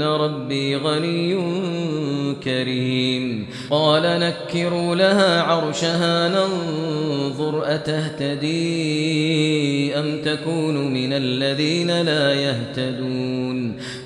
فإن ربي غني كريم. قال نكروا لها عرشها ننظر أتهتدي أم تكون من الذين لا يهتدون.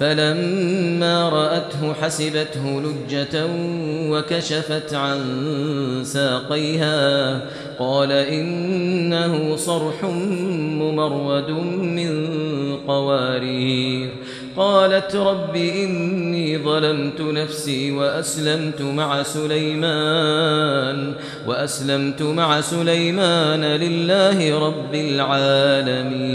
فلما رأته حسبته لجة وكشفت عن ساقيها قال إنه صرح ممرد من قوارير. قالت رب إني ظلمت نفسي وأسلمت مع سليمان وأسلمت مع سليمان لله رب العالمين.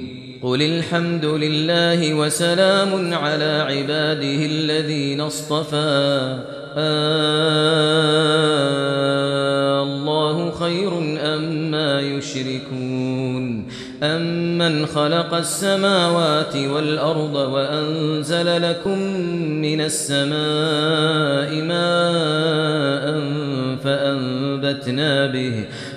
قل الحمد لله وسلام على عباده الذين اصطفى آه الله خير أما يشركون أمن خلق السماوات والأرض وأنزل لكم من السماء ماء فأنبتنا به فأنبتنا به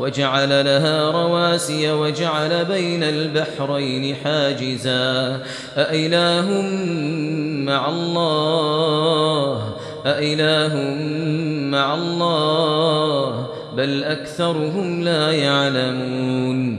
وجعل لها رواسي وجعل بين البحرين حاجزا. أإله مع الله؟ أإله مع الله؟ بل أكثرهم لا يعلمون.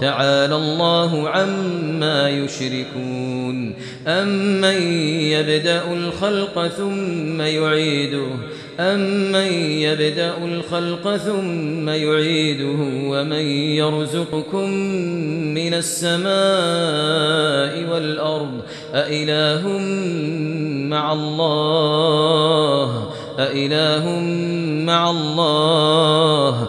تعالى الله عما يشركون. أمن يبدأ الخلق ثم يعيده؟ أمن يبدأ الخلق ثم يعيده؟ ومن يرزقكم من السماء والأرض؟ أإله مع الله؟ أإله مع الله؟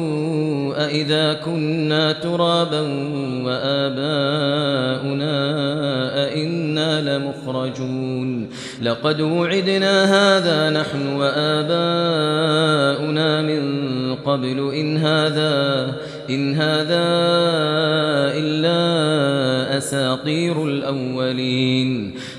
أئذا كنا ترابا وآباؤنا أئنا لمخرجون لقد وعدنا هذا نحن وآباؤنا من قبل إن هذا إن هذا إلا أساطير الأولين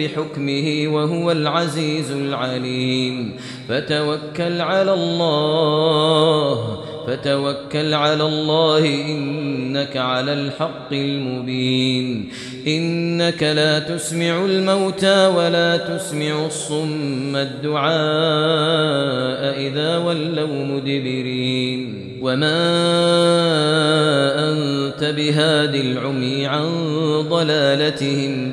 بحكمه وهو العزيز العليم. فتوكل على الله فتوكل على الله إنك على الحق المبين. إنك لا تسمع الموتى ولا تسمع الصم الدعاء إذا ولوا مدبرين. وما أنت بهاد العمي عن ضلالتهم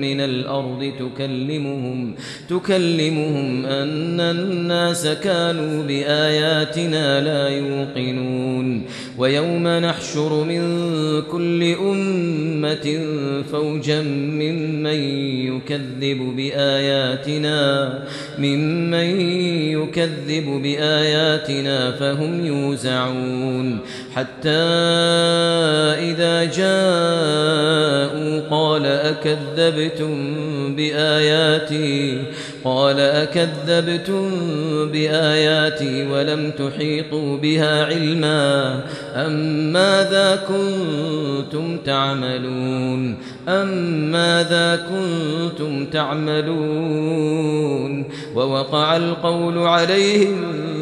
من الأرض تكلمهم تكلمهم أن الناس كانوا بآياتنا لا يوقنون. ويوم نحشر من كل أمة فوجا ممن يكذب بآياتنا ممن يكذب بآياتنا فهم يوزعون. حتى إذا جاءوا قال أكذبتم بآياتي؟ قال أكذبتم بآياتي ولم تحيطوا بها علما أم ماذا كنتم تعملون أم ماذا كنتم تعملون ووقع القول عليهم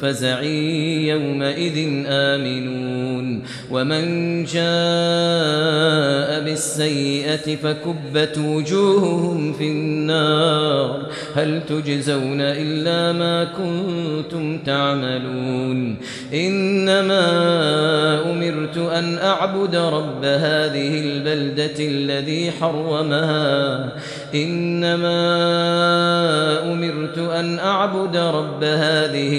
فزع يومئذ آمنون. ومن جاء بالسيئة فكبت وجوههم في النار. هل تجزون إلا ما كنتم تعملون؟ إنما أمرت أن أعبد رب هذه البلدة الذي حرمها. إنما أمرت أن أعبد رب هذه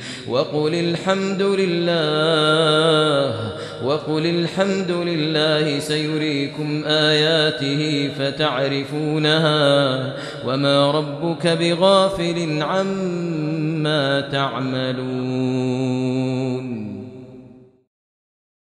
وقل الحمد لله وقل الحمد لله سيريكم آياته فتعرفونها وما ربك بغافل عما تعملون.